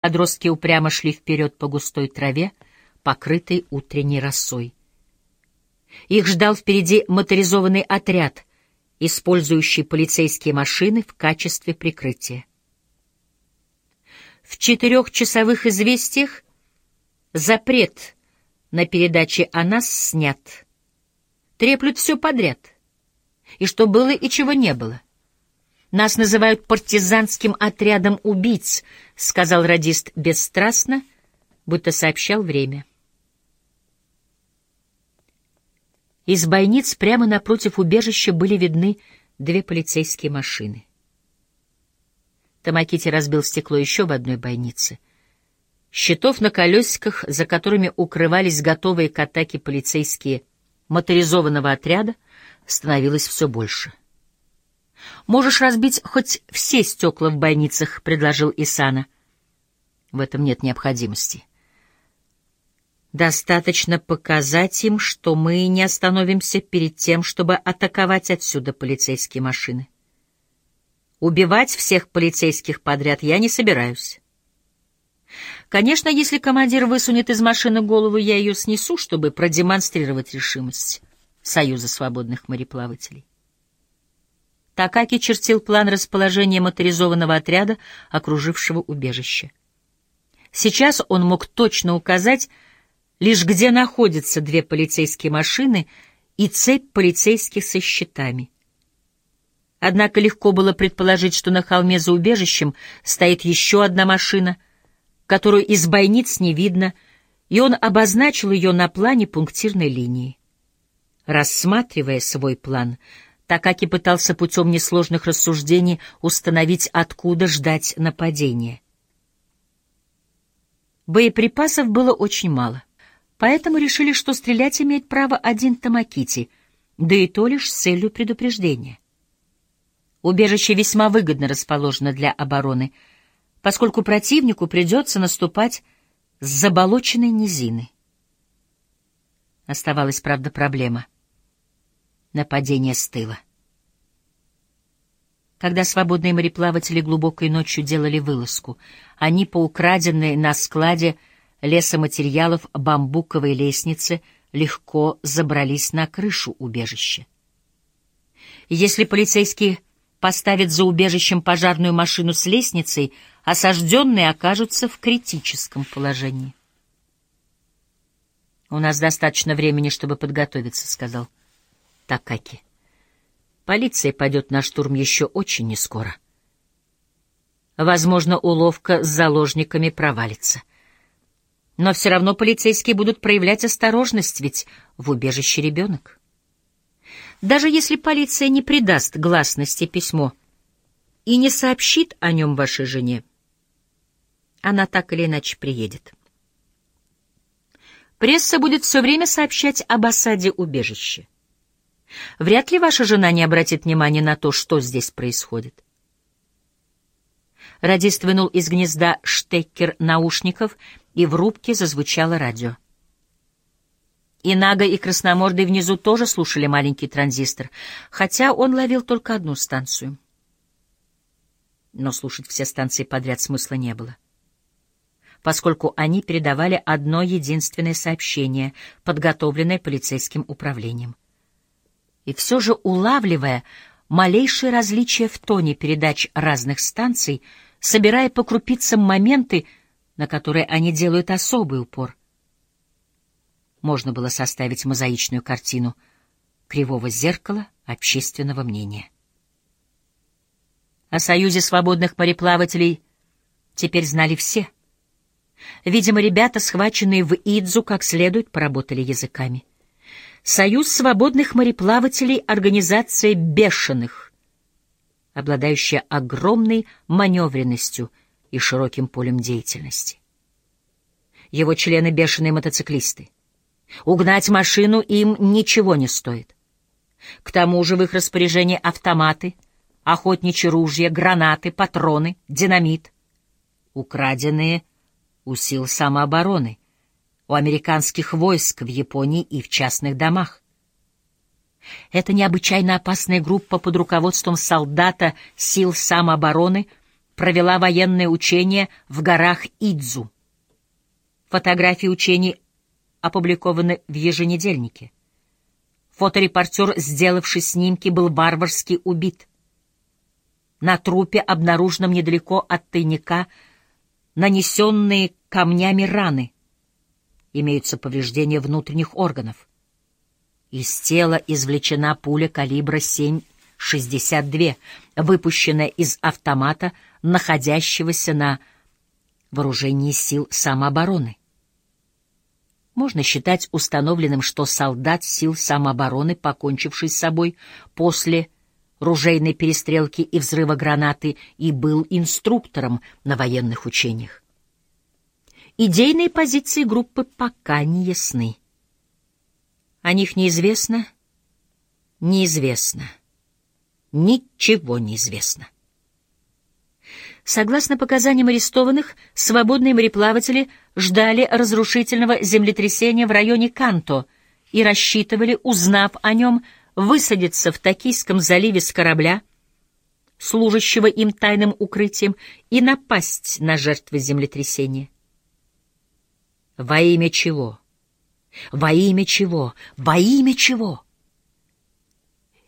Подростки упрямо шли вперед по густой траве, покрытой утренней росой. Их ждал впереди моторизованный отряд, использующий полицейские машины в качестве прикрытия. В четырехчасовых известиях запрет на передаче о нас снят. Треплют все подряд. И что было, и чего не было. Нас называют партизанским отрядом убийц, — сказал радист бесстрастно, будто сообщал время. Из бойниц прямо напротив убежища были видны две полицейские машины. Тамакити разбил стекло еще в одной бойнице. Щитов на колесиках, за которыми укрывались готовые к атаке полицейские моторизованного отряда, становилось все больше. «Можешь разбить хоть все стекла в бойницах», — предложил Исана. «В этом нет необходимости. Достаточно показать им, что мы не остановимся перед тем, чтобы атаковать отсюда полицейские машины. Убивать всех полицейских подряд я не собираюсь. Конечно, если командир высунет из машины голову, я ее снесу, чтобы продемонстрировать решимость Союза свободных мореплавателей. Такаки чертил план расположения моторизованного отряда, окружившего убежище. Сейчас он мог точно указать, лишь где находятся две полицейские машины и цепь полицейских со щитами. Однако легко было предположить, что на холме за убежищем стоит еще одна машина, которую из бойниц не видно, и он обозначил ее на плане пунктирной линии. Рассматривая свой план, Такаки пытался путем несложных рассуждений установить, откуда ждать нападения. Боеприпасов было очень мало. Поэтому решили, что стрелять имеет право один Тамакити, да и то лишь с целью предупреждения. Убежище весьма выгодно расположено для обороны, поскольку противнику придется наступать с заболоченной низины. Оставалась, правда, проблема — нападение с тыла. Когда свободные мореплаватели глубокой ночью делали вылазку, они по украденной на складе — лесоматериалов бамбуковой лестницы легко забрались на крышу убежища. Если полицейские поставят за убежищем пожарную машину с лестницей, осажденные окажутся в критическом положении. «У нас достаточно времени, чтобы подготовиться», — сказал Такаки. «Полиция пойдет на штурм еще очень нескоро. Возможно, уловка с заложниками провалится. Но все равно полицейские будут проявлять осторожность, ведь в убежище ребенок. Даже если полиция не придаст гласности письмо и не сообщит о нем вашей жене, она так или иначе приедет. Пресса будет все время сообщать об осаде убежища. Вряд ли ваша жена не обратит внимания на то, что здесь происходит. Радист вынул из гнезда штекер наушников и в рубке зазвучало радио. И Нага, и Красномордый внизу тоже слушали маленький транзистор, хотя он ловил только одну станцию. Но слушать все станции подряд смысла не было, поскольку они передавали одно единственное сообщение, подготовленное полицейским управлением. И все же, улавливая малейшие различия в тоне передач разных станций, собирая по крупицам моменты, на которые они делают особый упор. Можно было составить мозаичную картину кривого зеркала общественного мнения. О Союзе свободных мореплавателей теперь знали все. Видимо, ребята, схваченные в Идзу, как следует поработали языками. Союз свободных мореплавателей — организация бешеных, обладающая огромной маневренностью — и широким полем деятельности. Его члены — бешеные мотоциклисты. Угнать машину им ничего не стоит. К тому же в их распоряжении автоматы, охотничьи ружья, гранаты, патроны, динамит. Украденные у сил самообороны, у американских войск в Японии и в частных домах. Эта необычайно опасная группа под руководством солдата сил самообороны — провела военное учение в горах Идзу. Фотографии учений опубликованы в еженедельнике. Фоторепортер, сделавший снимки, был варварски убит. На трупе, обнаруженном недалеко от тайника, нанесенные камнями раны. Имеются повреждения внутренних органов. Из тела извлечена пуля калибра 7,62, выпущенная из автомата, находящегося на вооружении сил самообороны. Можно считать установленным, что солдат сил самообороны, покончивший с собой после ружейной перестрелки и взрыва гранаты, и был инструктором на военных учениях. Идейные позиции группы пока не ясны. О них неизвестно, неизвестно, ничего не известно. Согласно показаниям арестованных, свободные мореплаватели ждали разрушительного землетрясения в районе Канто и рассчитывали, узнав о нем, высадиться в Токийском заливе с корабля, служащего им тайным укрытием, и напасть на жертвы землетрясения. Во имя чего? Во имя чего? Во имя чего?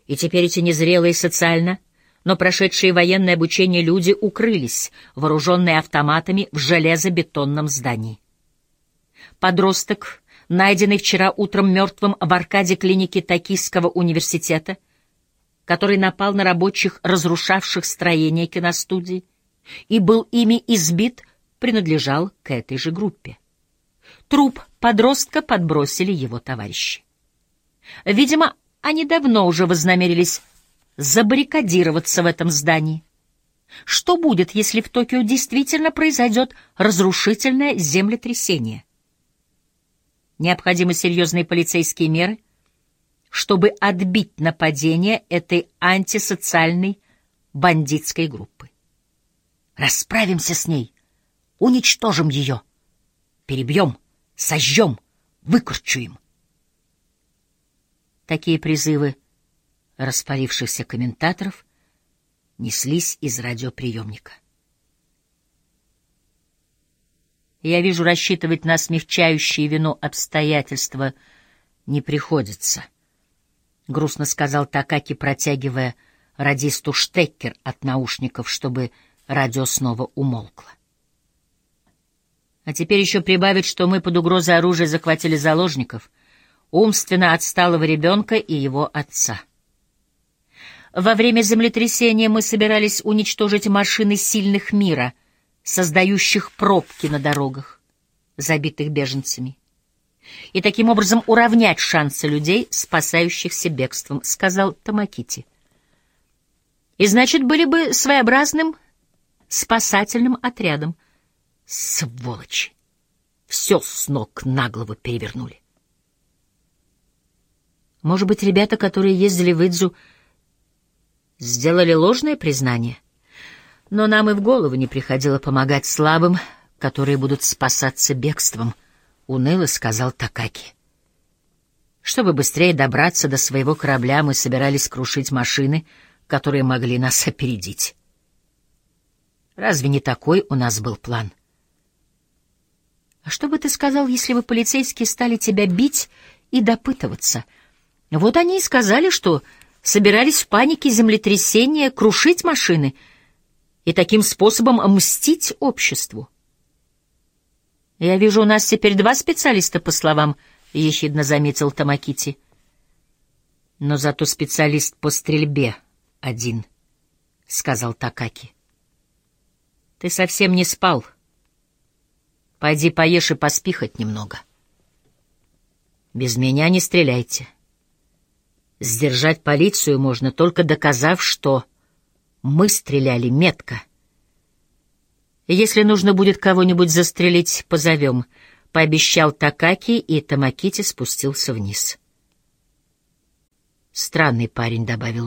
И теперь эти незрелые социально, но прошедшие военное обучение люди укрылись, вооруженные автоматами в железобетонном здании. Подросток, найденный вчера утром мертвым в аркаде клиники Токийского университета, который напал на рабочих, разрушавших строение киностудии, и был ими избит, принадлежал к этой же группе. Труп подростка подбросили его товарищи. Видимо, они давно уже вознамерились забаррикадироваться в этом здании. Что будет, если в Токио действительно произойдет разрушительное землетрясение? Необходимы серьезные полицейские меры, чтобы отбить нападение этой антисоциальной бандитской группы. Расправимся с ней, уничтожим ее, перебьем, сожжем, выкручуем. Такие призывы распалившихся комментаторов неслись из радиоприемника. Я вижу, рассчитывать на смягчающие вину обстоятельства не приходится, — грустно сказал Такаки, протягивая радисту штекер от наушников, чтобы радио снова умолкло. А теперь еще прибавить, что мы под угрозой оружия захватили заложников, умственно отсталого ребенка и его отца. Во время землетрясения мы собирались уничтожить машины сильных мира, создающих пробки на дорогах, забитых беженцами, и таким образом уравнять шансы людей, спасающихся бегством, — сказал Тамакити. И значит, были бы своеобразным спасательным отрядом. Сволочи! Все с ног на голову перевернули. Может быть, ребята, которые ездили в Идзу, — сделали ложное признание. Но нам и в голову не приходило помогать слабым, которые будут спасаться бегством, — уныло сказал Такаки. Чтобы быстрее добраться до своего корабля, мы собирались крушить машины, которые могли нас опередить. Разве не такой у нас был план? А что бы ты сказал, если бы полицейские стали тебя бить и допытываться? Вот они и сказали, что собирались в панике землетрясения крушить машины и таким способом мстить обществу. «Я вижу, у нас теперь два специалиста, по словам», — ехидно заметил Тамакити. «Но зато специалист по стрельбе один», — сказал Такаки. «Ты совсем не спал. Пойди поешь и поспи хоть немного. Без меня не стреляйте». Сдержать полицию можно, только доказав, что мы стреляли метко. Если нужно будет кого-нибудь застрелить, позовем, — пообещал Такаки, и Тамакити спустился вниз. Странный парень, — добавил он.